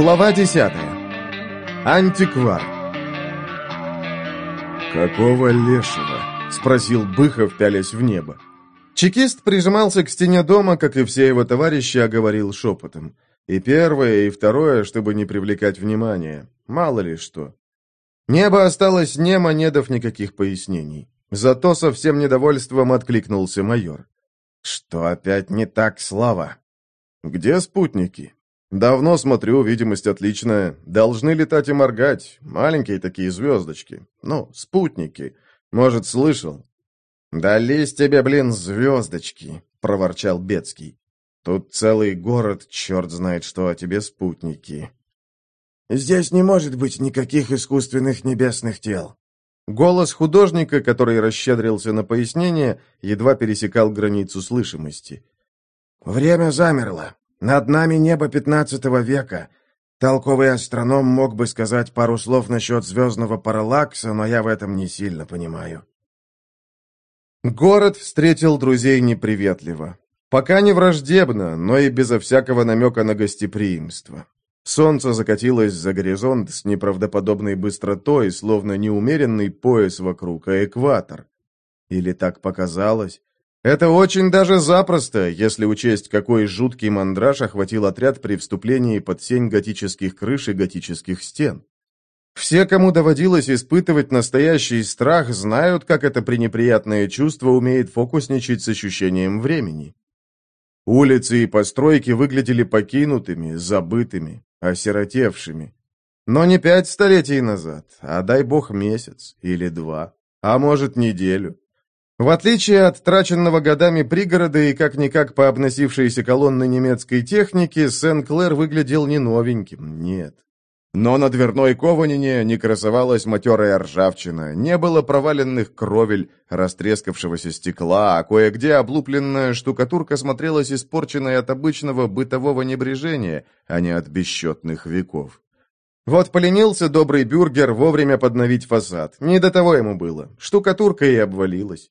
Глава десятая. Антиквар. «Какого лешего?» — спросил Быхов, пялясь в небо. Чекист прижимался к стене дома, как и все его товарищи, а говорил шепотом. И первое, и второе, чтобы не привлекать внимания. Мало ли что. Небо осталось немо, не дав никаких пояснений. Зато со всем недовольством откликнулся майор. «Что опять не так, Слава?» «Где спутники?» «Давно смотрю, видимость отличная. Должны летать и моргать. Маленькие такие звездочки. Ну, спутники. Может, слышал?» «Дались тебе, блин, звездочки!» — проворчал Бецкий. «Тут целый город, черт знает что, а тебе спутники». «Здесь не может быть никаких искусственных небесных тел». Голос художника, который расщедрился на пояснение, едва пересекал границу слышимости. «Время замерло. Над нами небо пятнадцатого века. Толковый астроном мог бы сказать пару слов насчет звездного параллакса, но я в этом не сильно понимаю». Город встретил друзей неприветливо. Пока не враждебно, но и безо всякого намека на гостеприимство. Солнце закатилось за горизонт с неправдоподобной быстротой, словно неумеренный пояс вокруг, а экватор. Или так показалось? Это очень даже запросто, если учесть, какой жуткий мандраж охватил отряд при вступлении под сень готических крыш и готических стен. Все, кому доводилось испытывать настоящий страх, знают, как это пренеприятное чувство умеет фокусничать с ощущением времени. Улицы и постройки выглядели покинутыми, забытыми, осиротевшими. Но не пять столетий назад, а дай бог месяц или два, а может неделю. В отличие от траченного годами пригорода и как-никак по обносившейся колонны немецкой техники, Сен-Клэр выглядел не новеньким, нет. Но на дверной кованине не красовалась матерая ржавчина, не было проваленных кровель, растрескавшегося стекла, а кое-где облупленная штукатурка смотрелась испорченной от обычного бытового небрежения, а не от бесчетных веков. Вот поленился добрый бюргер вовремя подновить фасад. Не до того ему было. Штукатурка и обвалилась.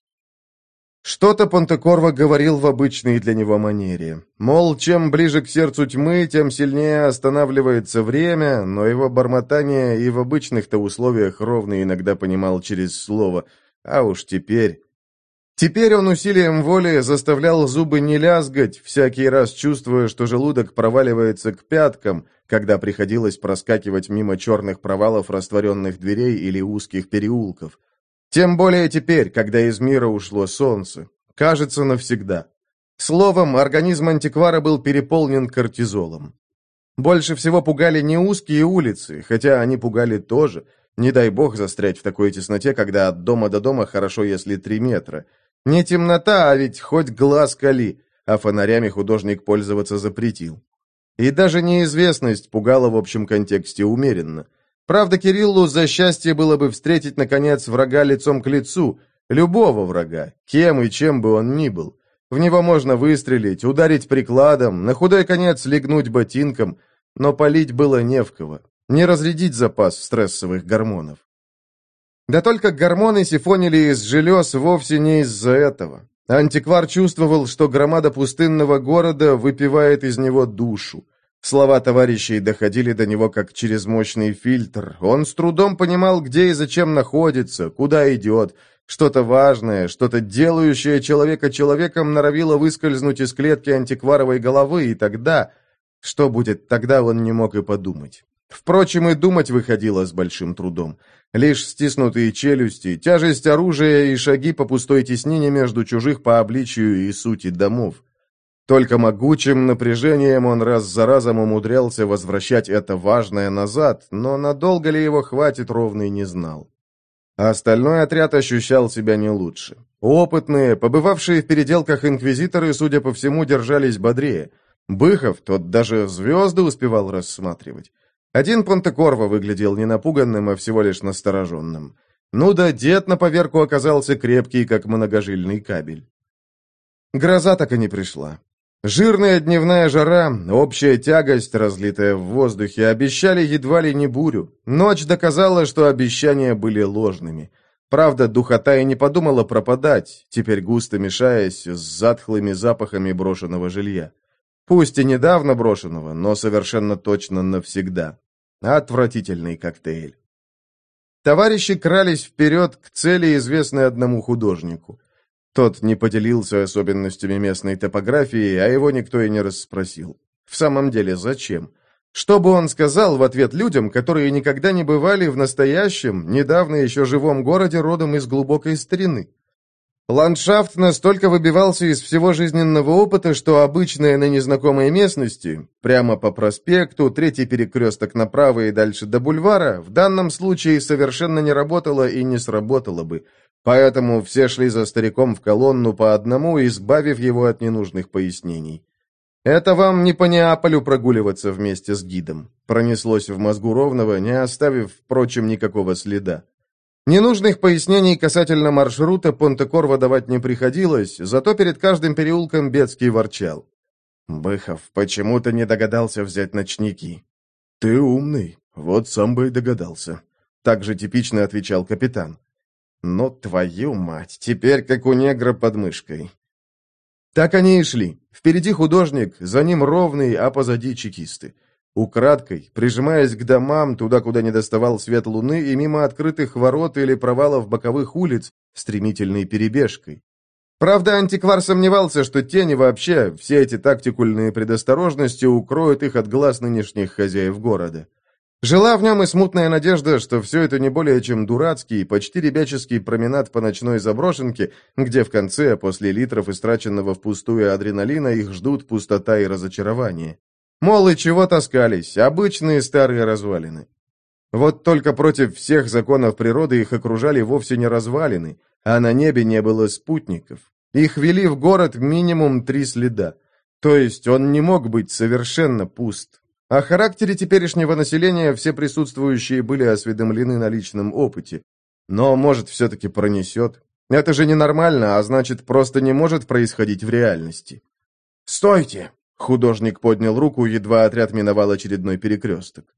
Что-то Понтекорво говорил в обычной для него манере. Мол, чем ближе к сердцу тьмы, тем сильнее останавливается время, но его бормотание и в обычных-то условиях ровно иногда понимал через слово. А уж теперь... Теперь он усилием воли заставлял зубы не лязгать, всякий раз чувствуя, что желудок проваливается к пяткам, когда приходилось проскакивать мимо черных провалов растворенных дверей или узких переулков. Тем более теперь, когда из мира ушло солнце. Кажется, навсегда. Словом, организм антиквара был переполнен кортизолом. Больше всего пугали не узкие улицы, хотя они пугали тоже. Не дай бог застрять в такой тесноте, когда от дома до дома хорошо, если три метра. Не темнота, а ведь хоть глаз кали, а фонарями художник пользоваться запретил. И даже неизвестность пугала в общем контексте умеренно. Правда, Кириллу за счастье было бы встретить, наконец, врага лицом к лицу, любого врага, кем и чем бы он ни был. В него можно выстрелить, ударить прикладом, на худой конец легнуть ботинком, но полить было не в кого, не разрядить запас стрессовых гормонов. Да только гормоны сифонили из желез вовсе не из-за этого. Антиквар чувствовал, что громада пустынного города выпивает из него душу. Слова товарищей доходили до него как через мощный фильтр. Он с трудом понимал, где и зачем находится, куда идет. Что-то важное, что-то делающее человека человеком норовило выскользнуть из клетки антикваровой головы, и тогда... Что будет тогда, он не мог и подумать. Впрочем, и думать выходило с большим трудом. Лишь стиснутые челюсти, тяжесть оружия и шаги по пустой теснине между чужих по обличию и сути домов. Только могучим напряжением он раз за разом умудрялся возвращать это важное назад, но надолго ли его хватит, ровный не знал. А остальной отряд ощущал себя не лучше. Опытные, побывавшие в переделках инквизиторы, судя по всему, держались бодрее. Быхов, тот даже звезды успевал рассматривать. Один Понтекорво выглядел не напуганным, а всего лишь настороженным. Ну да, дед на поверку оказался крепкий, как многожильный кабель. Гроза так и не пришла. Жирная дневная жара, общая тягость, разлитая в воздухе, обещали едва ли не бурю. Ночь доказала, что обещания были ложными. Правда, духота и не подумала пропадать, теперь густо мешаясь с затхлыми запахами брошенного жилья. Пусть и недавно брошенного, но совершенно точно навсегда. Отвратительный коктейль. Товарищи крались вперед к цели, известной одному художнику. Тот не поделился особенностями местной топографии, а его никто и не расспросил. В самом деле, зачем? Что бы он сказал в ответ людям, которые никогда не бывали в настоящем, недавно еще живом городе родом из глубокой старины? Ландшафт настолько выбивался из всего жизненного опыта, что обычная на незнакомой местности, прямо по проспекту, третий перекресток направо и дальше до бульвара, в данном случае совершенно не работало и не сработало бы. Поэтому все шли за стариком в колонну по одному, избавив его от ненужных пояснений. «Это вам не по Неаполю прогуливаться вместе с гидом», пронеслось в мозгу Ровного, не оставив, впрочем, никакого следа. Ненужных пояснений касательно маршрута Понтекорва давать не приходилось, зато перед каждым переулком Бецкий ворчал. «Быхов, почему ты не догадался взять ночники?» «Ты умный, вот сам бы и догадался», — так же типично отвечал капитан. «Ну, твою мать, теперь как у негра под мышкой». Так они и шли. Впереди художник, за ним ровный, а позади чекисты. Украдкой, прижимаясь к домам, туда, куда не доставал свет луны, и мимо открытых ворот или провалов боковых улиц, стремительной перебежкой. Правда, антиквар сомневался, что тени вообще, все эти тактикульные предосторожности укроют их от глаз нынешних хозяев города. Жила в нем и смутная надежда, что все это не более чем дурацкий, почти ребяческий променад по ночной заброшенке, где в конце, после литров истраченного впустую адреналина, их ждут пустота и разочарование. Мол, и чего таскались, обычные старые развалины. Вот только против всех законов природы их окружали вовсе не развалины, а на небе не было спутников. Их вели в город минимум три следа. То есть он не мог быть совершенно пуст. О характере теперешнего населения все присутствующие были осведомлены на личном опыте. Но, может, все-таки пронесет. Это же ненормально, а значит, просто не может происходить в реальности. «Стойте!» Художник поднял руку, едва отряд миновал очередной перекресток.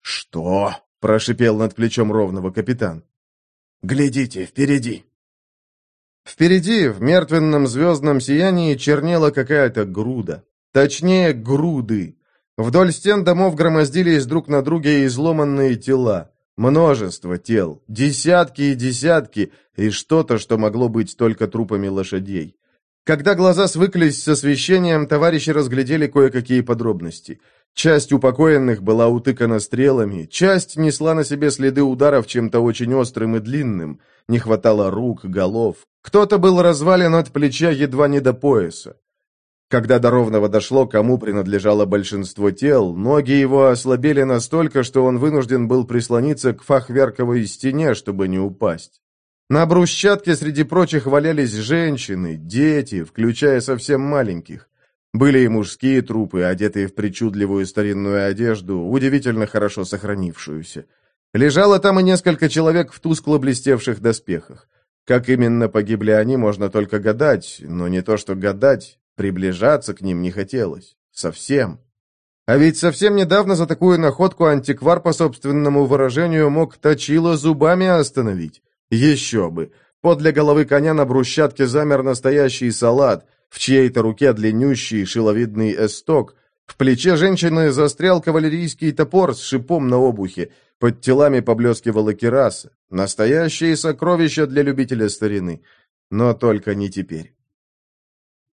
«Что?» — прошипел над плечом ровного капитан. «Глядите, впереди!» Впереди, в мертвенном звездном сиянии, чернела какая-то груда. Точнее, груды. Вдоль стен домов громоздились друг на друге изломанные тела. Множество тел, десятки и десятки, и что-то, что могло быть только трупами лошадей. Когда глаза свыклись с освещением, товарищи разглядели кое-какие подробности. Часть упокоенных была утыкана стрелами, часть несла на себе следы ударов чем-то очень острым и длинным. Не хватало рук, голов. Кто-то был развален от плеча едва не до пояса. Когда до Ровного дошло, кому принадлежало большинство тел, ноги его ослабели настолько, что он вынужден был прислониться к фахверковой стене, чтобы не упасть. На брусчатке среди прочих валялись женщины, дети, включая совсем маленьких. Были и мужские трупы, одетые в причудливую старинную одежду, удивительно хорошо сохранившуюся. Лежало там и несколько человек в тускло блестевших доспехах. Как именно погибли они, можно только гадать, но не то что гадать, приближаться к ним не хотелось. Совсем. А ведь совсем недавно за такую находку антиквар, по собственному выражению, мог точило зубами остановить. Еще бы! Подле головы коня на брусчатке замер настоящий салат, в чьей-то руке длиннющий шиловидный эсток, в плече женщины застрял кавалерийский топор с шипом на обухе, под телами поблескивала кераса. Настоящее сокровище для любителя старины. Но только не теперь.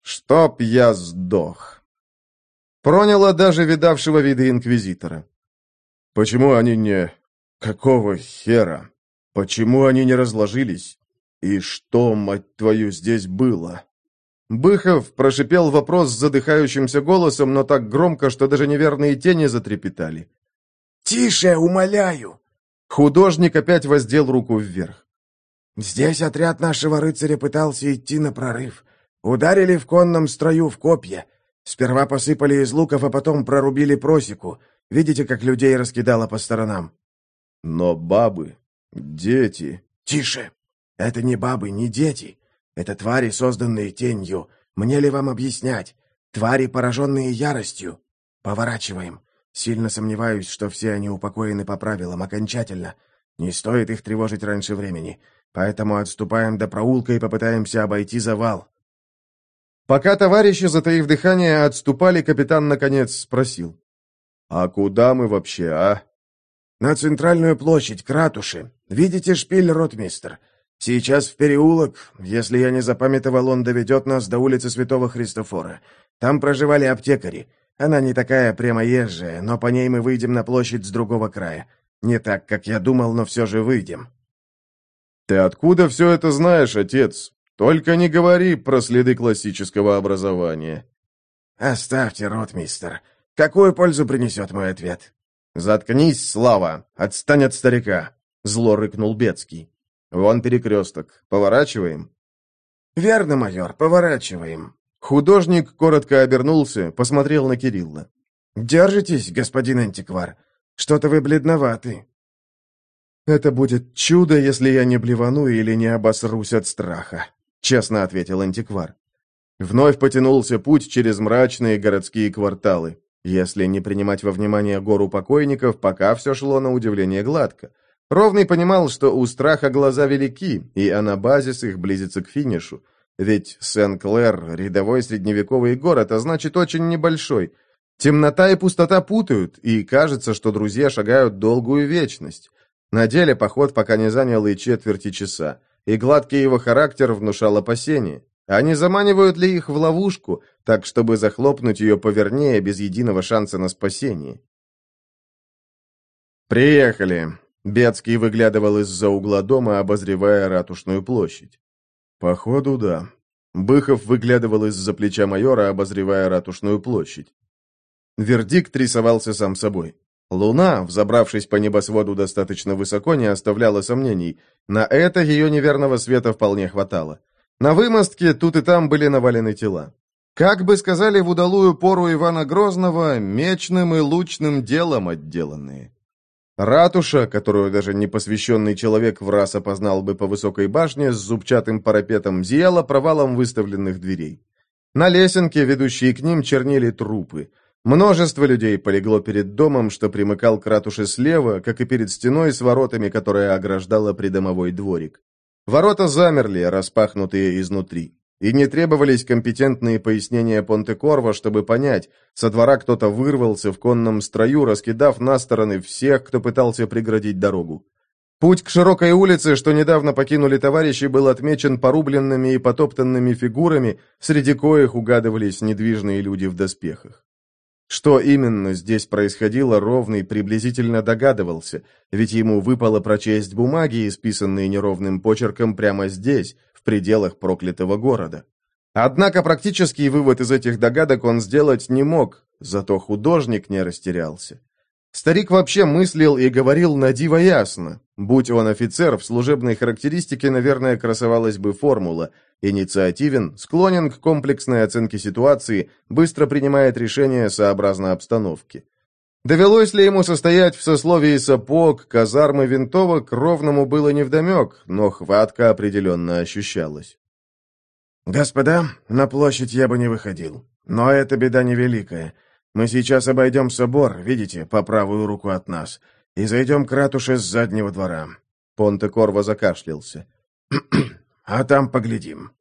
Чтоб я сдох. Проняло даже видавшего виды инквизитора. Почему они не... Какого хера? Почему они не разложились? И что, мать твою, здесь было? Быхов прошипел вопрос с задыхающимся голосом, но так громко, что даже неверные тени затрепетали. «Тише, умоляю!» Художник опять воздел руку вверх. «Здесь отряд нашего рыцаря пытался идти на прорыв. Ударили в конном строю в копья. Сперва посыпали из луков, а потом прорубили просеку. Видите, как людей раскидало по сторонам?» «Но бабы, «Дети!» «Тише! Это не бабы, не дети. Это твари, созданные тенью. Мне ли вам объяснять? Твари, пораженные яростью. Поворачиваем. Сильно сомневаюсь, что все они упокоены по правилам окончательно. Не стоит их тревожить раньше времени. Поэтому отступаем до проулка и попытаемся обойти завал». Пока товарищи, затаив дыхание, отступали, капитан наконец спросил. «А куда мы вообще, а?» «На центральную площадь, к ратуше. Видите шпиль, ротмистер? Сейчас в переулок. Если я не запамятовал, он доведет нас до улицы Святого Христофора. Там проживали аптекари. Она не такая прямоезжая, но по ней мы выйдем на площадь с другого края. Не так, как я думал, но все же выйдем». «Ты откуда все это знаешь, отец?» Только не говори про следы классического образования. Оставьте, ротмистер. Какую пользу принесет мой ответ? Заткнись, Слава. Отстань от старика. Зло рыкнул Бецкий. Вон перекресток. Поворачиваем? Верно, майор, поворачиваем. Художник коротко обернулся, посмотрел на Кирилла. «Держитесь, господин антиквар. Что-то вы бледноваты». «Это будет чудо, если я не блевану или не обосрусь от страха», — честно ответил антиквар. Вновь потянулся путь через мрачные городские кварталы. Если не принимать во внимание гору покойников, пока все шло на удивление гладко. Ровный понимал, что у страха глаза велики, и анабазис их близится к финишу. Ведь Сен-Клэр — рядовой средневековый город, а значит, очень небольшой. Темнота и пустота путают, и кажется, что друзья шагают долгую вечность. На деле поход пока не занял и четверти часа и гладкий его характер внушал опасения. Они заманивают ли их в ловушку, так чтобы захлопнуть ее повернее, без единого шанса на спасение? «Приехали!» Бецкий выглядывал из-за угла дома, обозревая ратушную площадь. «Походу, да». Быхов выглядывал из-за плеча майора, обозревая ратушную площадь. Вердикт рисовался сам собой. Луна, взобравшись по небосводу достаточно высоко, не оставляла сомнений. На это ее неверного света вполне хватало. На вымостке тут и там были навалены тела. Как бы сказали в удалую пору Ивана Грозного, мечным и лучным делом отделанные. Ратуша, которую даже непосвященный человек в раз опознал бы по высокой башне с зубчатым парапетом, зияла провалом выставленных дверей. На лесенке, ведущей к ним, чернели трупы. Множество людей полегло перед домом, что примыкал к ратуше слева, как и перед стеной с воротами, которая ограждала придомовой дворик. Ворота замерли, распахнутые изнутри. И не требовались компетентные пояснения Понте-Корво, чтобы понять, со двора кто-то вырвался в конном строю, раскидав на стороны всех, кто пытался преградить дорогу. Путь к широкой улице, что недавно покинули товарищи, был отмечен порубленными и потоптанными фигурами, среди коих угадывались недвижные люди в доспехах. Что именно здесь происходило, Ровный приблизительно догадывался, ведь ему выпало прочесть бумаги, исписанные неровным почерком прямо здесь, в пределах проклятого города. Однако практический вывод из этих догадок он сделать не мог, зато художник не растерялся. Старик вообще мыслил и говорил на диво ясно. Будь он офицер, в служебной характеристике, наверное, красовалась бы формула «инициативен, склонен к комплексной оценке ситуации, быстро принимает решения сообразно обстановке». Довелось ли ему состоять в сословии сапог, казармы, винтовок, ровному было невдомек, но хватка определенно ощущалась. «Господа, на площадь я бы не выходил, но эта беда невеликая». Мы сейчас обойдем собор, видите, по правую руку от нас, и зайдем к ратуше с заднего двора». Понте Корво закашлялся. «А там поглядим».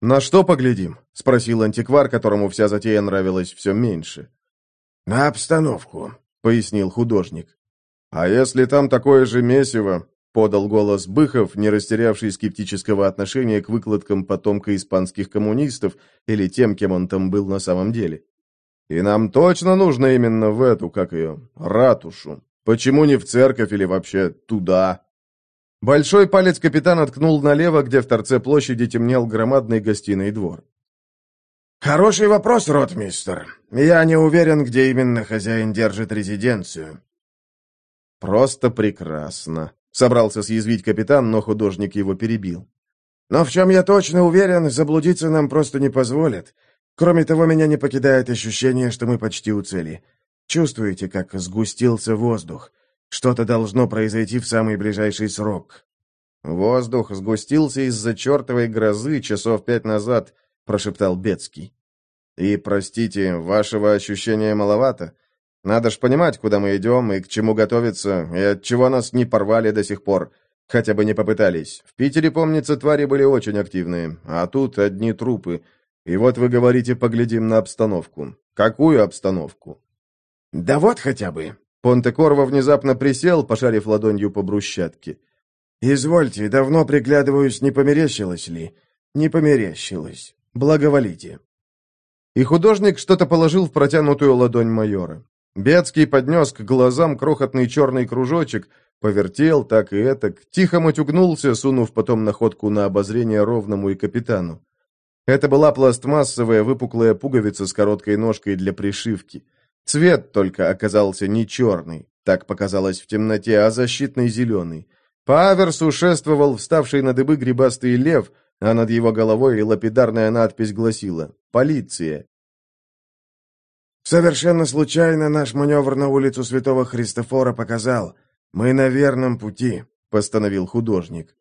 «На что поглядим?» — спросил антиквар, которому вся затея нравилась все меньше. «На обстановку», — пояснил художник. «А если там такое же месиво?» — подал голос Быхов, не растерявший скептического отношения к выкладкам потомка испанских коммунистов или тем, кем он там был на самом деле. И нам точно нужно именно в эту, как ее, ратушу. Почему не в церковь или вообще туда? Большой палец капитана ткнул налево, где в торце площади темнел громадный гостиный двор. «Хороший вопрос, ротмистер. Я не уверен, где именно хозяин держит резиденцию». «Просто прекрасно», — собрался съязвить капитан, но художник его перебил. «Но в чем я точно уверен, заблудиться нам просто не позволят. Кроме того, меня не покидает ощущение, что мы почти у цели. Чувствуете, как сгустился воздух? Что-то должно произойти в самый ближайший срок». «Воздух сгустился из-за чертовой грозы часов пять назад», — прошептал Бецкий. «И, простите, вашего ощущения маловато. Надо ж понимать, куда мы идем и к чему готовиться, и от чего нас не порвали до сих пор. Хотя бы не попытались. В Питере, помнится, твари были очень активные, а тут одни трупы. И вот вы говорите, поглядим на обстановку. Какую обстановку? Да вот хотя бы. Понте-Корво внезапно присел, пошарив ладонью по брусчатке. «Извольте, давно приглядываюсь, не померещилось ли?» «Не померещилось. Благоволите». И художник что-то положил в протянутую ладонь майора. Бецкий поднес к глазам крохотный черный кружочек, повертел так и этак, тихо матюгнулся, сунув потом находку на обозрение ровному и капитану. Это была пластмассовая выпуклая пуговица с короткой ножкой для пришивки. Цвет только оказался не черный, так показалось в темноте, а защитный зеленый. По аверсу шествовал вставший на дыбы грибастый лев, а над его головой лапидарная надпись гласила «Полиция». «Совершенно случайно наш маневр на улицу Святого Христофора показал. Мы на верном пути», — постановил художник.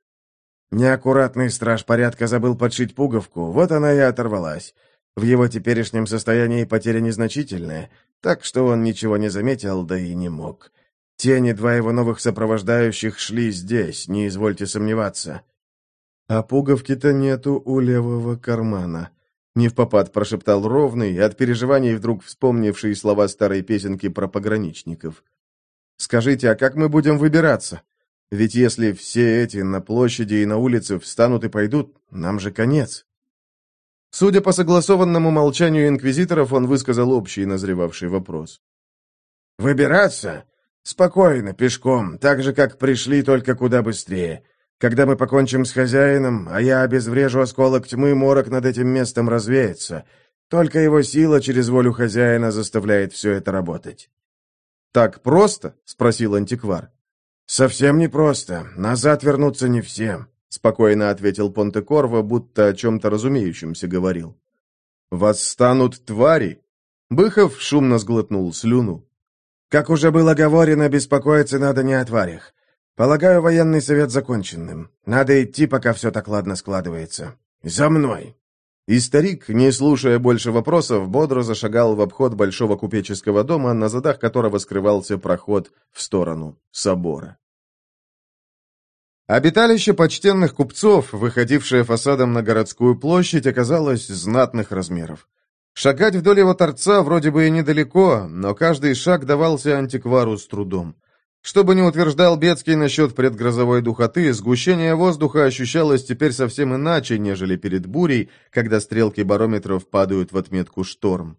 Неаккуратный страж порядка забыл подшить пуговку, вот она и оторвалась. В его теперешнем состоянии потеря незначительная, так что он ничего не заметил, да и не мог. Тени два его новых сопровождающих шли здесь, не извольте сомневаться. А пуговки-то нету у левого кармана. Не в попад прошептал ровный, от переживаний вдруг вспомнивший слова старой песенки про пограничников. «Скажите, а как мы будем выбираться? Ведь если все эти на площади и на улице встанут и пойдут, нам же конец». Судя по согласованному молчанию инквизиторов, он высказал общий назревавший вопрос. «Выбираться? Спокойно, пешком, так же, как пришли, только куда быстрее. Когда мы покончим с хозяином, а я обезврежу осколок тьмы, морок над этим местом развеется. Только его сила через волю хозяина заставляет все это работать». «Так просто?» — спросил антиквар. «Совсем не просто. Назад вернуться не все», — спокойно ответил Понте-Корво, будто о чем-то разумеющемся говорил. «Восстанут твари?» Быхов шумно сглотнул слюну. «Как уже было говорено, беспокоиться надо не о тварях. Полагаю, военный совет законченным. Надо идти, пока все так ладно складывается. За мной!» И старик, не слушая больше вопросов, бодро зашагал в обход большого купеческого дома, на задах которого скрывался проход в сторону собора. Обиталище почтенных купцов, выходившее фасадом на городскую площадь, оказалось знатных размеров. Шагать вдоль его торца вроде бы и недалеко, но каждый шаг давался антиквару с трудом. Что бы ни утверждал Бецкий насчет предгрозовой духоты, сгущение воздуха ощущалось теперь совсем иначе, нежели перед бурей, когда стрелки барометров падают в отметку «шторм».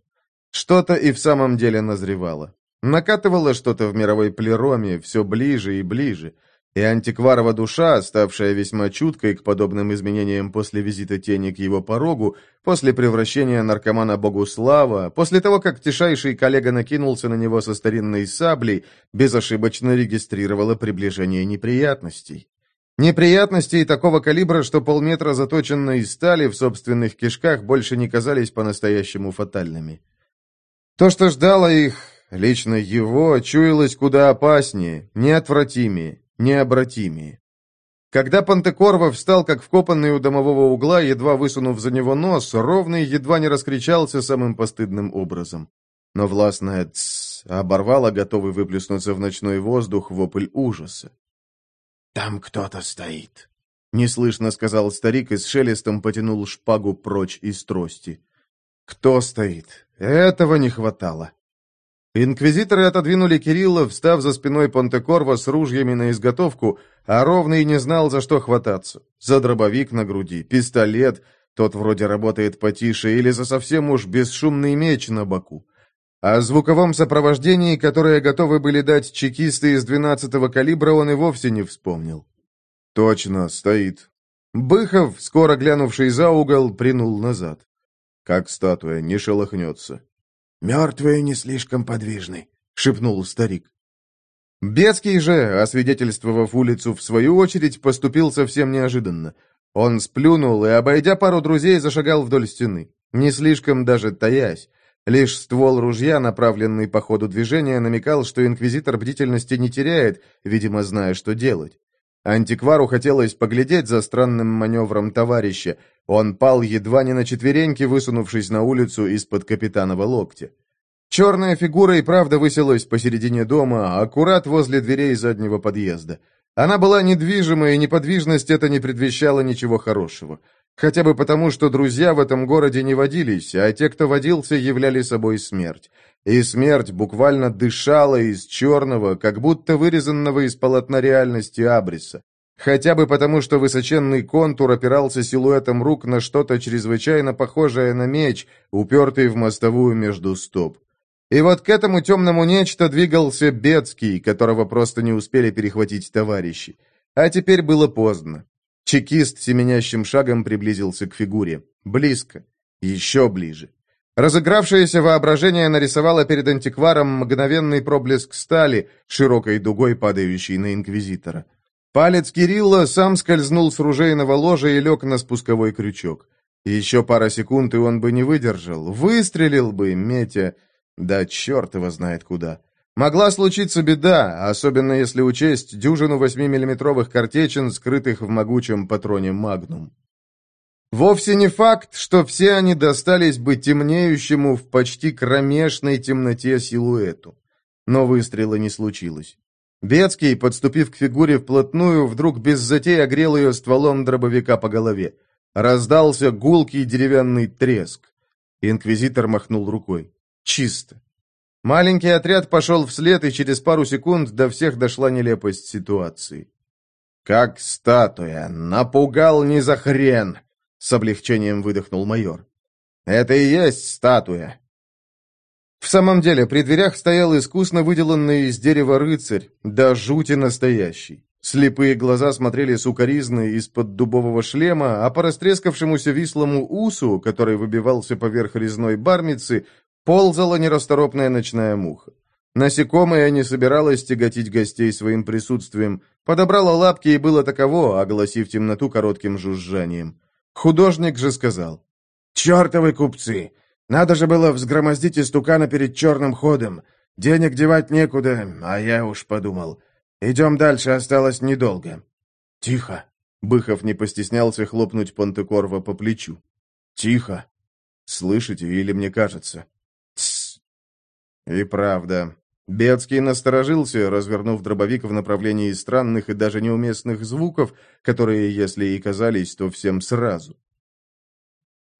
Что-то и в самом деле назревало. Накатывало что-то в мировой плероме все ближе и ближе – и антикварова душа, ставшая весьма чуткой к подобным изменениям после визита тени к его порогу, после превращения наркомана Богуслава, после того, как тишайший коллега накинулся на него со старинной саблей, безошибочно регистрировала приближение неприятностей. Неприятностей такого калибра, что полметра заточенной стали в собственных кишках больше не казались по-настоящему фатальными. То, что ждало их, лично его, чуялось куда опаснее, неотвратимее необратимее. Когда Пантекорво встал, как вкопанный у домового угла, едва высунув за него нос, ровный едва не раскричался самым постыдным образом. Но властная «тсс» оборвала, готовый выплеснуться в ночной воздух вопль ужаса. «Там кто-то стоит», — неслышно сказал старик и с шелестом потянул шпагу прочь из трости. «Кто стоит? Этого не хватало». Инквизиторы отодвинули Кирилла, встав за спиной Понтекорва с ружьями на изготовку, а Ровный не знал, за что хвататься. За дробовик на груди, пистолет, тот вроде работает потише, или за совсем уж бесшумный меч на боку. О звуковом сопровождении, которое готовы были дать чекисты из 12-го калибра, он и вовсе не вспомнил. Точно, стоит. Быхов, скоро глянувший за угол, принул назад. Как статуя, не шелохнется. «Мертвые не слишком подвижны», — шепнул старик. Бецкий же, освидетельствовав улицу в свою очередь, поступил совсем неожиданно. Он сплюнул и, обойдя пару друзей, зашагал вдоль стены, не слишком даже таясь. Лишь ствол ружья, направленный по ходу движения, намекал, что инквизитор бдительности не теряет, видимо, зная, что делать. Антиквару хотелось поглядеть за странным маневром товарища. Он пал едва не на четвереньки, высунувшись на улицу из-под капитанова локтя. Черная фигура и правда высилась посередине дома, аккурат возле дверей заднего подъезда. Она была недвижима, и неподвижность это не предвещало ничего хорошего. Хотя бы потому, что друзья в этом городе не водились, а те, кто водился, являли собой смерть. И смерть буквально дышала из черного, как будто вырезанного из полотна реальности абриса. Хотя бы потому, что высоченный контур опирался силуэтом рук на что-то чрезвычайно похожее на меч, упертый в мостовую между стоп. И вот к этому темному нечто двигался Бецкий, которого просто не успели перехватить товарищи. А теперь было поздно. Чекист семенящим шагом приблизился к фигуре. Близко. Еще ближе. Разыгравшееся воображение нарисовало перед антикваром мгновенный проблеск стали, широкой дугой падающей на инквизитора. Палец Кирилла сам скользнул с ружейного ложа и лег на спусковой крючок. Еще пара секунд, и он бы не выдержал. Выстрелил бы, метя... Да черт его знает куда. Могла случиться беда, особенно если учесть дюжину 8-миллиметровых картечин, скрытых в могучем патроне «Магнум». Вовсе не факт, что все они достались бы темнеющему в почти кромешной темноте силуэту. Но выстрела не случилось. Бецкий, подступив к фигуре вплотную, вдруг без затей огрел ее стволом дробовика по голове. Раздался гулкий деревянный треск. Инквизитор махнул рукой. Чисто. Маленький отряд пошел вслед, и через пару секунд до всех дошла нелепость ситуации. «Как статуя! Напугал не за хрен!» С облегчением выдохнул майор. «Это и есть статуя!» В самом деле, при дверях стоял искусно выделанный из дерева рыцарь, да жути настоящий. Слепые глаза смотрели сукоризно из-под дубового шлема, а по растрескавшемуся вислому усу, который выбивался поверх резной бармицы, ползала нерасторопная ночная муха. Насекомое не собиралось тяготить гостей своим присутствием, подобрала лапки и было таково, огласив темноту коротким жужжанием. Художник же сказал. «Чертовы купцы! Надо же было взгромоздить истукана перед черным ходом. Денег девать некуда, а я уж подумал. Идем дальше, осталось недолго». «Тихо!» Быхов не постеснялся хлопнуть Понтекорва по плечу. «Тихо! Слышите, или мне кажется?» И правда. Бецкий насторожился, развернув дробовик в направлении странных и даже неуместных звуков, которые, если и казались, то всем сразу.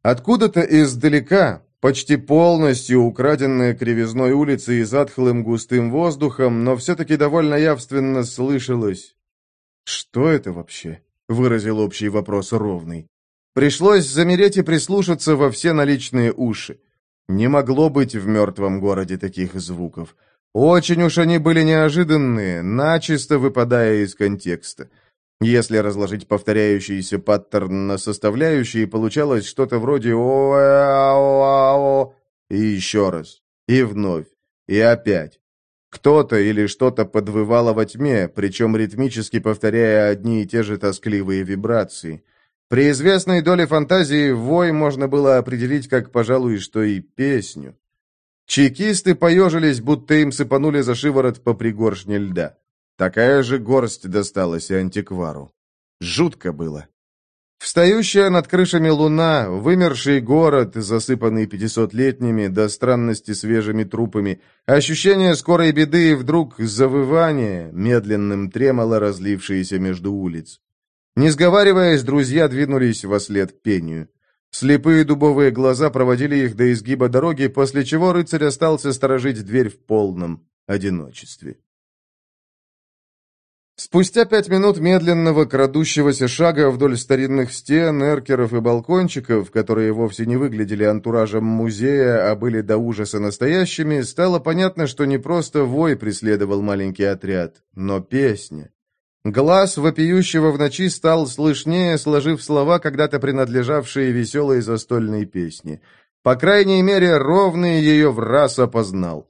Откуда-то издалека, почти полностью украденная кривизной улицей и затхлым густым воздухом, но все-таки довольно явственно слышалось. «Что это вообще?» — выразил общий вопрос ровный. Пришлось замереть и прислушаться во все наличные уши. Не могло быть в мертвом городе таких звуков. Очень уж они были неожиданные, начисто выпадая из контекста. Если разложить повторяющийся паттерн на составляющие, получалось что-то вроде о о и еще раз, и вновь, и опять. Кто-то или что-то подвывало во тьме, причем ритмически повторяя одни и те же тоскливые вибрации. При известной доле фантазии вой можно было определить как, пожалуй, что и песню. Чекисты поежились, будто им сыпанули за шиворот по пригоршне льда. Такая же горсть досталась и антиквару. Жутко было. Встающая над крышами луна, вымерший город, засыпанный пятисотлетними до странности свежими трупами, ощущение скорой беды и вдруг завывание, медленным тремоло разлившееся между улиц. Не сговариваясь, друзья двинулись во след пению. Слепые дубовые глаза проводили их до изгиба дороги, после чего рыцарь остался сторожить дверь в полном одиночестве. Спустя пять минут медленного крадущегося шага вдоль старинных стен, эркеров и балкончиков, которые вовсе не выглядели антуражем музея, а были до ужаса настоящими, стало понятно, что не просто вой преследовал маленький отряд, но песня. Глаз вопиющего в ночи стал слышнее, сложив слова, когда-то принадлежавшие веселой застольной песни. По крайней мере, ровный ее в раз опознал.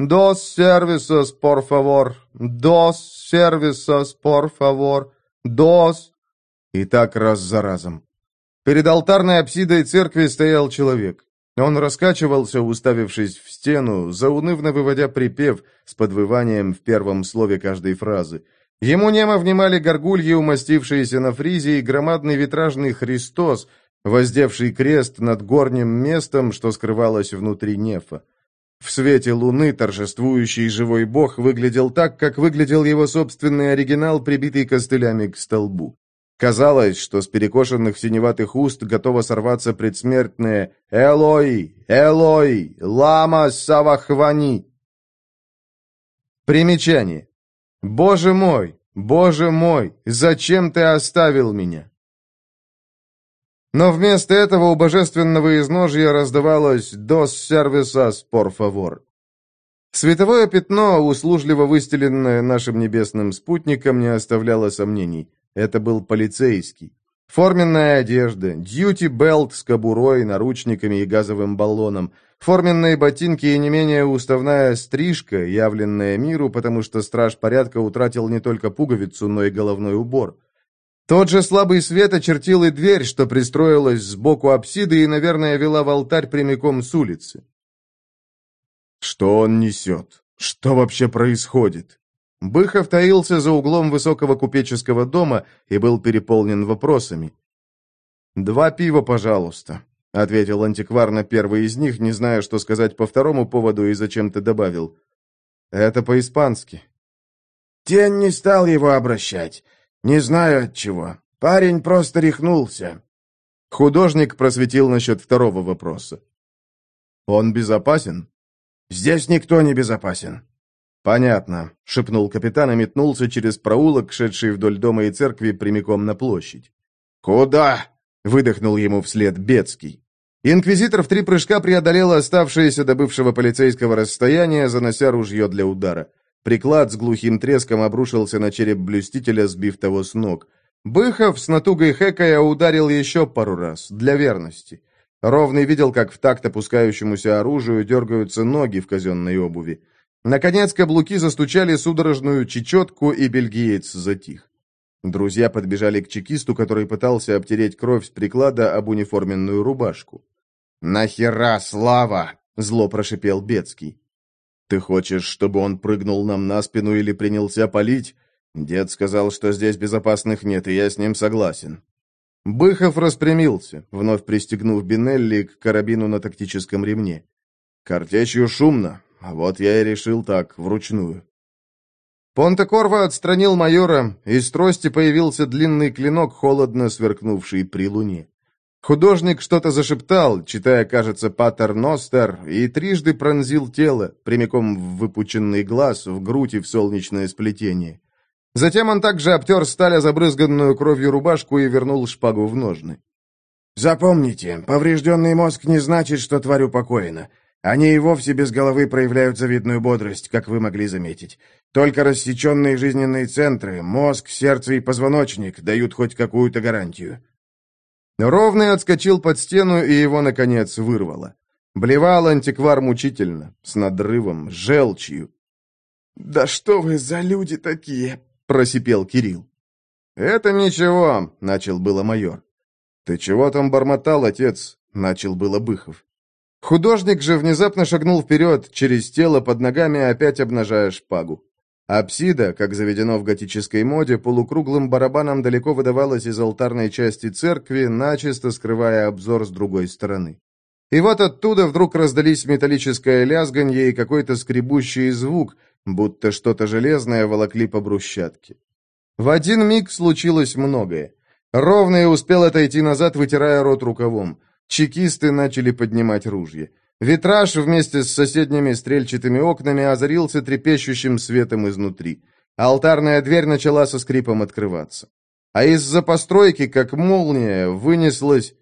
«Dos services, por favor! Dos services, por favor! Dos!» И так раз за разом. Перед алтарной апсидой церкви стоял человек. Он раскачивался, уставившись в стену, заунывно выводя припев с подвыванием в первом слове каждой фразы. Ему немо внимали горгульи, умастившиеся на фризе, и громадный витражный Христос, воздевший крест над горним местом, что скрывалось внутри нефа. В свете луны торжествующий живой бог выглядел так, как выглядел его собственный оригинал, прибитый костылями к столбу. Казалось, что с перекошенных синеватых уст готово сорваться предсмертное «Элой! Элой! Лама Савахвани!» Примечание. «Боже мой! Боже мой! Зачем ты оставил меня?» Но вместо этого у божественного изножья раздавалось «Дос сервисас, por favor». Световое пятно, услужливо выстеленное нашим небесным спутником, не оставляло сомнений. Это был полицейский. Форменная одежда, дьюти-белт с кобурой, наручниками и газовым баллоном, форменные ботинки и не менее уставная стрижка, явленная миру, потому что страж порядка утратил не только пуговицу, но и головной убор. Тот же слабый свет очертил и дверь, что пристроилась сбоку апсиды и, наверное, вела в алтарь прямиком с улицы. Что он несет? Что вообще происходит? Быхов таился за углом высокого купеческого дома и был переполнен вопросами. «Два пива, пожалуйста», — ответил антиквар на первый из них, не зная, что сказать по второму поводу, и зачем-то добавил. «Это по-испански». Тень не стал его обращать. Не знаю от чего. Парень просто рехнулся. Художник просветил насчет второго вопроса. «Он безопасен?» «Здесь никто не безопасен». «Понятно», — шепнул капитан и метнулся через проулок, шедший вдоль дома и церкви, прямиком на площадь. «Куда?» — выдохнул ему вслед Бецкий. Инквизитор в три прыжка преодолел оставшееся до бывшего полицейского расстояния, занося ружье для удара. Приклад с глухим треском обрушился на череп блюстителя, сбив того с ног. Быхов с натугой хэкая ударил еще пару раз, для верности. Ровный видел, как в такт опускающемуся оружию дергаются ноги в казенной обуви. Наконец каблуки застучали судорожную чечетку, и бельгиец затих. Друзья подбежали к чекисту, который пытался обтереть кровь с приклада об униформенную рубашку. «Нахера, Слава!» — зло прошипел Бецкий. «Ты хочешь, чтобы он прыгнул нам на спину или принялся палить? Дед сказал, что здесь безопасных нет, и я с ним согласен. Быхов распрямился, вновь пристегнув Бинелли к карабину на тактическом ремне. Картечью шумно, вот я и решил так, вручную. Понте-Корво отстранил майора, и с трости появился длинный клинок, холодно сверкнувший при луне. Художник что-то зашептал, читая, кажется, «Патер Ностер», и трижды пронзил тело, прямиком в выпученный глаз, в грудь и в солнечное сплетение. Затем он также обтер сталь забрызганную кровью рубашку и вернул шпагу в ножны. «Запомните, поврежденный мозг не значит, что тварь упокоена. Они и вовсе без головы проявляют завидную бодрость, как вы могли заметить. Только рассеченные жизненные центры, мозг, сердце и позвоночник дают хоть какую-то гарантию». Ровный отскочил под стену, и его, наконец, вырвало. Блевал антиквар мучительно, с надрывом, желчью. «Да что вы за люди такие?» просипел Кирилл. «Это ничего», — начал было майор. «Ты чего там бормотал, отец?» — начал было Быхов. Художник же внезапно шагнул вперед, через тело под ногами опять обнажая шпагу. Апсида, как заведено в готической моде, полукруглым барабаном далеко выдавалась из алтарной части церкви, начисто скрывая обзор с другой стороны. И вот оттуда вдруг раздались металлическое лязганье и какой-то скребущий звук, будто что-то железное волокли по брусчатке. В один миг случилось многое. Ровно и успел отойти назад, вытирая рот рукавом. Чекисты начали поднимать ружья. Витраж вместе с соседними стрельчатыми окнами озарился трепещущим светом изнутри. Алтарная дверь начала со скрипом открываться. А из-за постройки, как молния, вынеслась...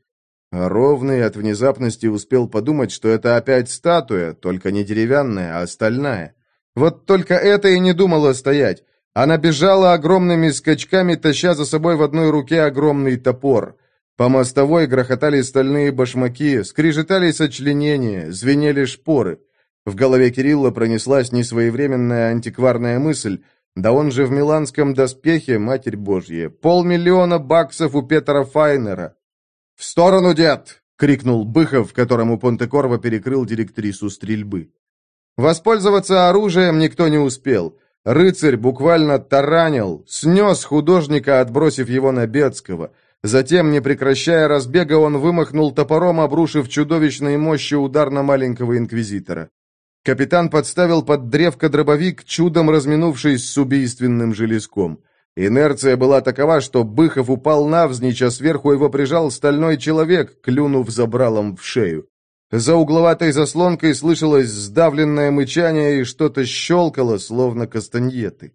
Ровный от внезапности успел подумать, что это опять статуя, только не деревянная, а стальная. Вот только это и не думала стоять. Она бежала огромными скачками, таща за собой в одной руке огромный топор. По мостовой грохотали стальные башмаки, скрежетали сочленения, звенели шпоры. В голове Кирилла пронеслась несвоевременная антикварная мысль. Да он же в миланском доспехе, Матерь Божья, полмиллиона баксов у Петра Файнера. «В сторону, дед!» — крикнул Быхов, которому Понтекорво перекрыл директрису стрельбы. Воспользоваться оружием никто не успел. Рыцарь буквально таранил, снес художника, отбросив его на Бедского. Затем, не прекращая разбега, он вымахнул топором, обрушив чудовищной мощи удар на маленького инквизитора. Капитан подставил под древко дробовик, чудом разминувшись с убийственным железком. Инерция была такова, что Быхов упал навзничь, а сверху его прижал стальной человек, клюнув забралом в шею. За угловатой заслонкой слышалось сдавленное мычание и что-то щелкало, словно кастаньеты.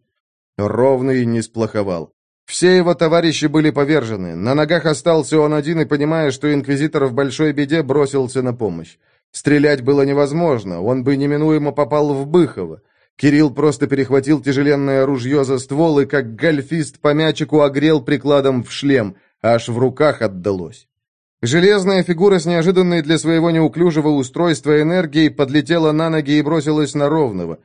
Ровный не сплоховал. Все его товарищи были повержены. На ногах остался он один и, понимая, что инквизитор в большой беде, бросился на помощь. Стрелять было невозможно, он бы неминуемо попал в Быхова. Кирилл просто перехватил тяжеленное ружье за ствол и, как гольфист по мячику, огрел прикладом в шлем, аж в руках отдалось. Железная фигура с неожиданной для своего неуклюжего устройства энергией подлетела на ноги и бросилась на ровного.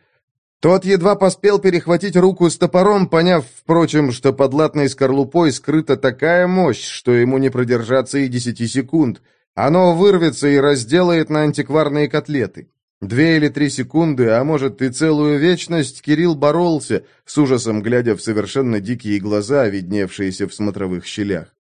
Тот едва поспел перехватить руку с топором, поняв, впрочем, что под латной скорлупой скрыта такая мощь, что ему не продержаться и десяти секунд. Оно вырвется и разделает на антикварные котлеты. Две или три секунды, а может и целую вечность, Кирилл боролся, с ужасом глядя в совершенно дикие глаза, видневшиеся в смотровых щелях.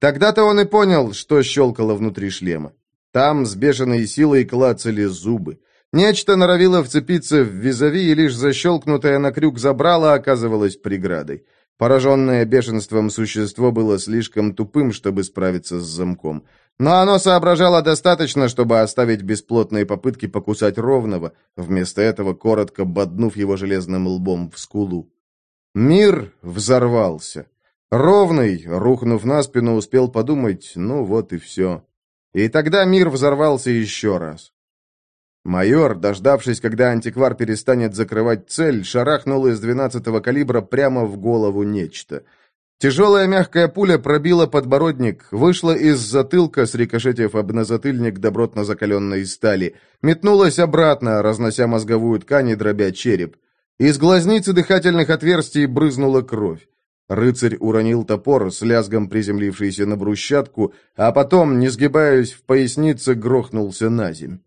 Тогда-то он и понял, что щелкало внутри шлема. Там с бешеной силой клацали зубы. Нечто норовило вцепиться в визави, и лишь защелкнутое на крюк забрало оказывалось преградой. Пораженное бешенством существо было слишком тупым, чтобы справиться с замком. Но оно соображало достаточно, чтобы оставить бесплотные попытки покусать ровного, вместо этого коротко боднув его железным лбом в скулу. Мир взорвался. Ровный, рухнув на спину, успел подумать, ну вот и все. И тогда мир взорвался еще раз. Майор, дождавшись, когда антиквар перестанет закрывать цель, шарахнул из двенадцатого калибра прямо в голову нечто — Тяжелая мягкая пуля пробила подбородник, вышла из затылка, срикошетив об назатыльник добротно закаленной стали, метнулась обратно, разнося мозговую ткань и дробя череп. Из глазницы дыхательных отверстий брызнула кровь. Рыцарь уронил топор, с лязгом приземлившийся на брусчатку, а потом, не сгибаясь в пояснице, грохнулся на земь.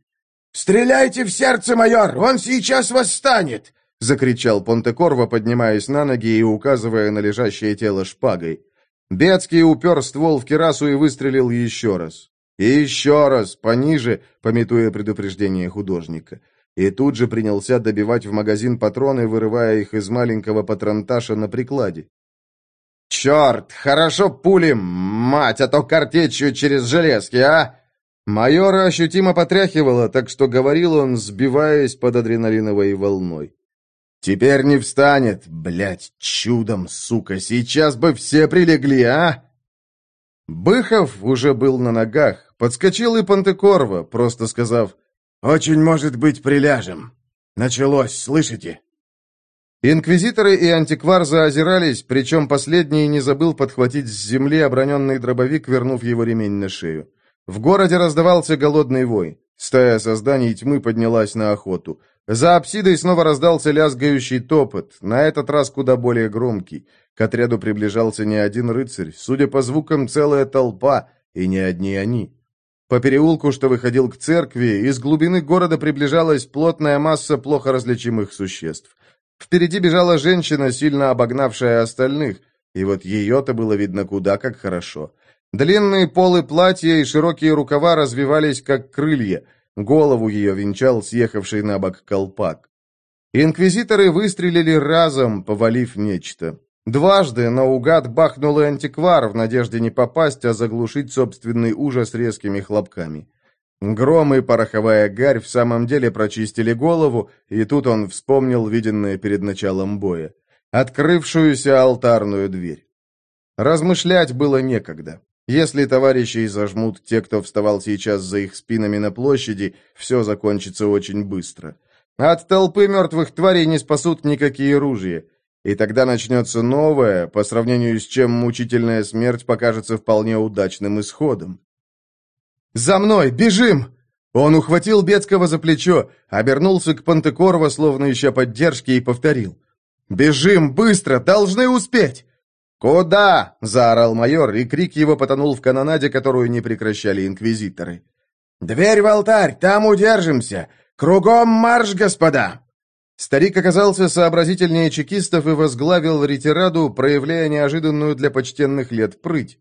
«Стреляйте в сердце, майор! Он сейчас восстанет!» — закричал Понтекорво, поднимаясь на ноги и указывая на лежащее тело шпагой. Бецкий упер ствол в керасу и выстрелил еще раз. И еще раз, пониже, пометуя предупреждение художника. И тут же принялся добивать в магазин патроны, вырывая их из маленького патронташа на прикладе. «Черт! Хорошо пули, мать, а то картечью через железки, а!» Майора ощутимо потряхивало, так что говорил он, сбиваясь под адреналиновой волной. Теперь не встанет, блядь, чудом, сука, сейчас бы все прилегли, а? Быхов уже был на ногах, подскочил и Пантекорва, просто сказав «Очень может быть приляжем». Началось, слышите? Инквизиторы и антиквар заозирались, причем последний не забыл подхватить с земли оброненный дробовик, вернув его ремень на шею. В городе раздавался голодный вой. Стая созданий тьмы поднялась на охоту. За апсидой снова раздался лязгающий топот, на этот раз куда более громкий. К отряду приближался не один рыцарь, судя по звукам, целая толпа, и не одни они. По переулку, что выходил к церкви, из глубины города приближалась плотная масса плохо различимых существ. Впереди бежала женщина, сильно обогнавшая остальных, и вот ее-то было видно куда как хорошо. Длинные полы платья и широкие рукава развивались как крылья — Голову ее венчал съехавший на бок колпак. Инквизиторы выстрелили разом, повалив нечто. Дважды наугад бахнул и антиквар в надежде не попасть, а заглушить собственный ужас резкими хлопками. Гром и пороховая гарь в самом деле прочистили голову, и тут он вспомнил виденное перед началом боя. Открывшуюся алтарную дверь. Размышлять было некогда. Если товарищей зажмут те, кто вставал сейчас за их спинами на площади, все закончится очень быстро. От толпы мертвых тварей не спасут никакие ружья. И тогда начнется новое, по сравнению с чем мучительная смерть покажется вполне удачным исходом. «За мной! Бежим!» Он ухватил Бецкого за плечо, обернулся к Пантекорво, словно ища поддержки, и повторил. «Бежим! Быстро! Должны успеть!» «Куда?» — заорал майор, и крик его потонул в канонаде, которую не прекращали инквизиторы. «Дверь в алтарь! Там удержимся! Кругом марш, господа!» Старик оказался сообразительнее чекистов и возглавил ретираду, проявляя неожиданную для почтенных лет прыть.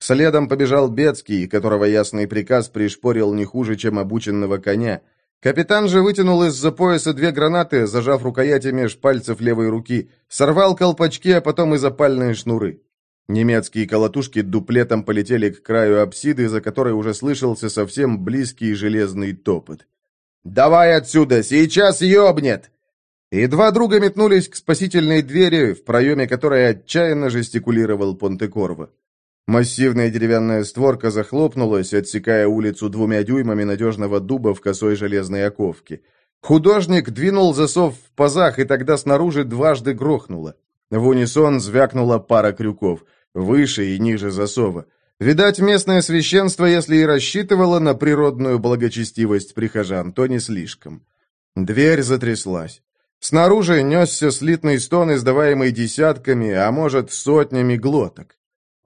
Следом побежал Бецкий, которого ясный приказ пришпорил не хуже, чем обученного коня. Капитан же вытянул из-за пояса две гранаты, зажав рукояти меж пальцев левой руки, сорвал колпачки, а потом и запальные шнуры. Немецкие колотушки дуплетом полетели к краю апсиды, за которой уже слышался совсем близкий железный топот. «Давай отсюда! Сейчас ёбнет!» И два друга метнулись к спасительной двери, в проеме которой отчаянно жестикулировал Понтекорво. Массивная деревянная створка захлопнулась, отсекая улицу двумя дюймами надежного дуба в косой железной оковке. Художник двинул засов в пазах, и тогда снаружи дважды грохнуло. В унисон звякнула пара крюков, выше и ниже засова. Видать, местное священство, если и рассчитывало на природную благочестивость прихожан, то не слишком. Дверь затряслась. Снаружи несся слитный стон, издаваемый десятками, а может, сотнями глоток.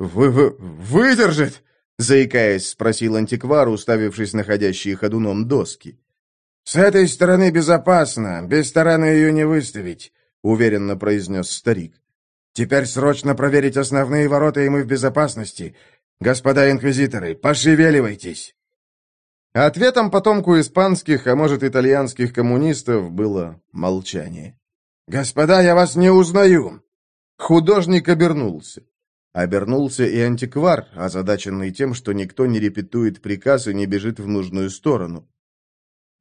«Вы... вы... выдержит?» — заикаясь, спросил антиквар, уставившись на ходящие ходуном доски. «С этой стороны безопасно, без тарана ее не выставить», — уверенно произнес старик. «Теперь срочно проверить основные ворота, и мы в безопасности. Господа инквизиторы, пошевеливайтесь!» Ответом потомку испанских, а может, итальянских коммунистов было молчание. «Господа, я вас не узнаю!» Художник обернулся. Обернулся и антиквар, озадаченный тем, что никто не репетует приказ и не бежит в нужную сторону.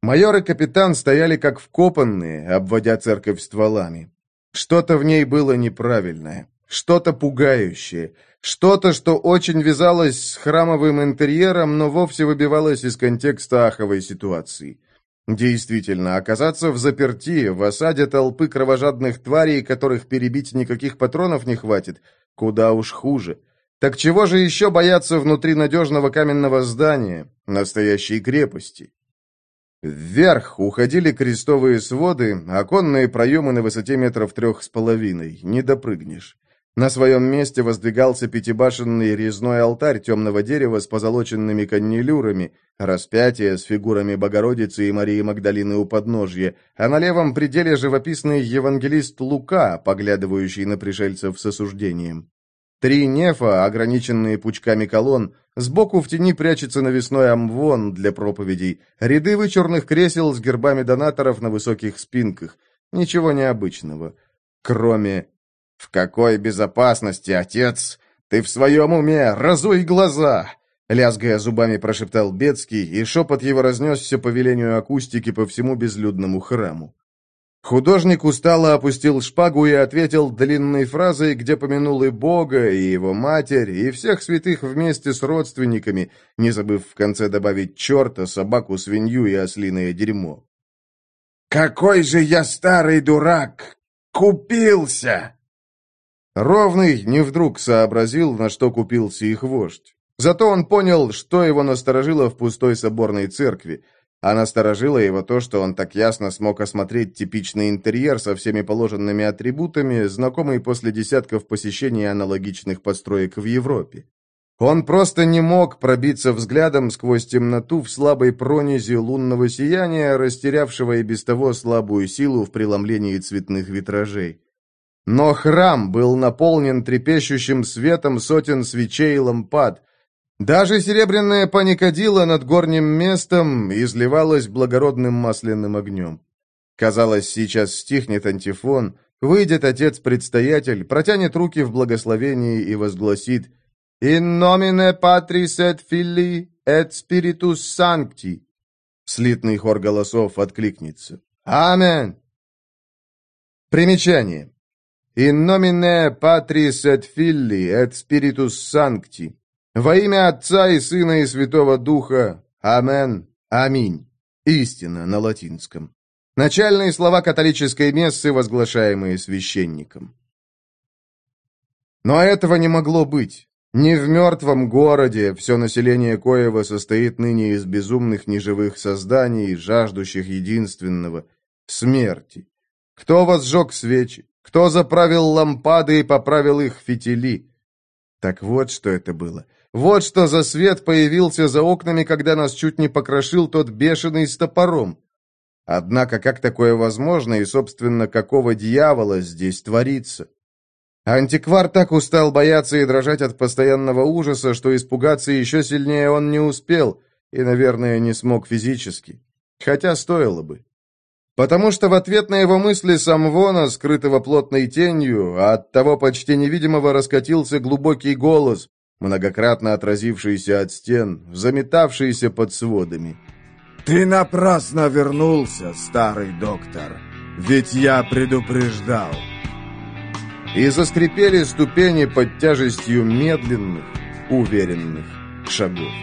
Майор и капитан стояли как вкопанные, обводя церковь стволами. Что-то в ней было неправильное, что-то пугающее, что-то, что очень вязалось с храмовым интерьером, но вовсе выбивалось из контекста аховой ситуации. Действительно, оказаться в заперти, в осаде толпы кровожадных тварей, которых перебить никаких патронов не хватит, куда уж хуже. Так чего же еще бояться внутри надежного каменного здания, настоящей крепости? Вверх уходили крестовые своды, оконные проемы на высоте метров трех с половиной, не допрыгнешь. На своем месте воздвигался пятибашенный резной алтарь темного дерева с позолоченными каннелюрами, распятие с фигурами Богородицы и Марии Магдалины у подножья, а на левом пределе живописный евангелист Лука, поглядывающий на пришельцев с осуждением. Три нефа, ограниченные пучками колонн, сбоку в тени прячется навесной амвон для проповедей, ряды вычурных кресел с гербами донаторов на высоких спинках. Ничего необычного. Кроме «В какой безопасности, отец? Ты в своем уме? Разуй глаза!» Лязгая зубами, прошептал Бецкий, и шепот его разнесся по велению акустики по всему безлюдному храму. Художник устало опустил шпагу и ответил длинной фразой, где помянул и Бога, и его матерь, и всех святых вместе с родственниками, не забыв в конце добавить черта, собаку, свинью и ослиное дерьмо. «Какой же я старый дурак! Купился!» Ровный не вдруг сообразил, на что купился их вождь. Зато он понял, что его насторожило в пустой соборной церкви, а насторожило его то, что он так ясно смог осмотреть типичный интерьер со всеми положенными атрибутами, знакомый после десятков посещений аналогичных построек в Европе. Он просто не мог пробиться взглядом сквозь темноту в слабой пронизе лунного сияния, растерявшего и без того слабую силу в преломлении цветных витражей. Но храм был наполнен трепещущим светом сотен свечей и лампад. Даже серебряная паникадила над горним местом изливалась благородным масляным огнем. Казалось, сейчас стихнет антифон, выйдет отец-предстоятель, протянет руки в благословении и возгласит «In nomine Patris et Filii et Spiritus Sancti». Слитный хор голосов откликнется. «Амен». Примечание. «In nomine Patris et Filii et Spiritus Sancti». Во имя Отца и Сына и Святого Духа. Амен. Аминь. Истина на латинском. Начальные слова католической мессы, возглашаемые священником. Но этого не могло быть. Не в мертвом городе, все население коего состоит ныне из безумных неживых созданий, жаждущих единственного — смерти. Кто возжег свечи? Кто заправил лампады и поправил их фитили? Так вот, что это было. Вот что за свет появился за окнами, когда нас чуть не покрошил тот бешеный с топором. Однако, как такое возможно и, собственно, какого дьявола здесь творится? Антиквар так устал бояться и дрожать от постоянного ужаса, что испугаться еще сильнее он не успел и, наверное, не смог физически. Хотя стоило бы. Потому что в ответ на его мысли Самвона, скрытого плотной тенью, а от того почти невидимого раскатился глубокий голос, многократно отразившийся от стен, заметавшийся под сводами. «Ты напрасно вернулся, старый доктор, ведь я предупреждал». И заскрипели ступени под тяжестью медленных, уверенных шагов.